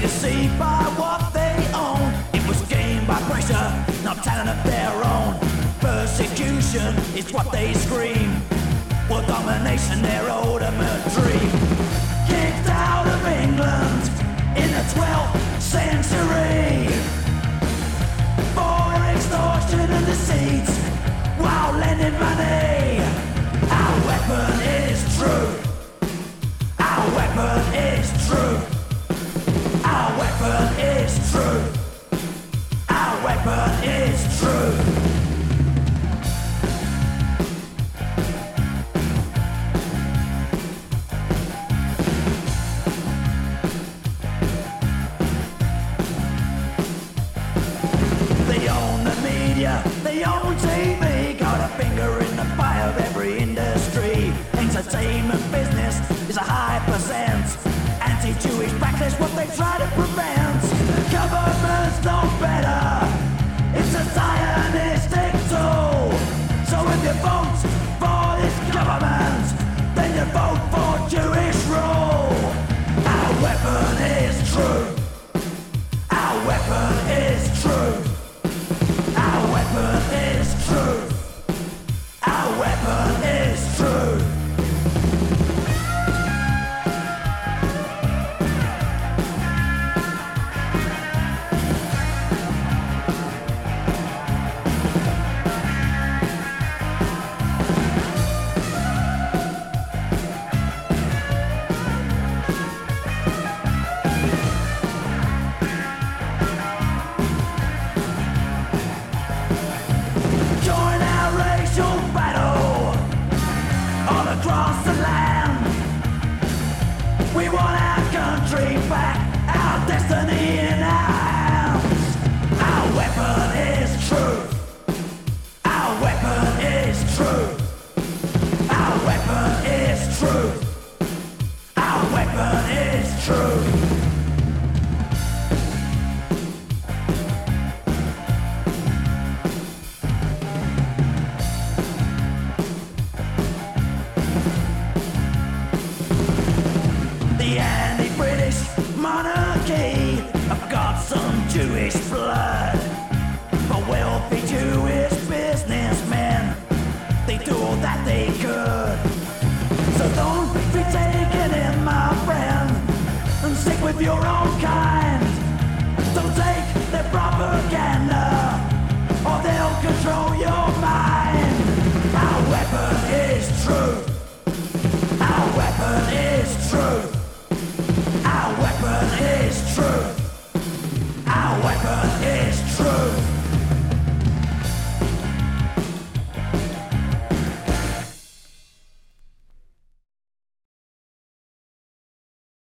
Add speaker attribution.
Speaker 1: made see by what they own. It was gained by pressure, not talent of their own. Persecution is what they scream. World domination, their ultimate dream. Kicked out of England in the 12th century for extortion and deceit while lending money. Finger in the pie of every industry. Entertainment business is a high percent. Anti-Jewish backlash, what they try to prevent. Governments know better. It's a Zionistic tool. So if you vote for this government, then you vote for Jewish rule. Our weapon is truth. Our destiny in. Our weapon is truth. Our weapon is truth. Our weapon is truth. Our weapon is truth. Some Jewish blood, but wealthy Jewish businessmen, they do all that they could. So don't be taken in, my friend, and stick with your own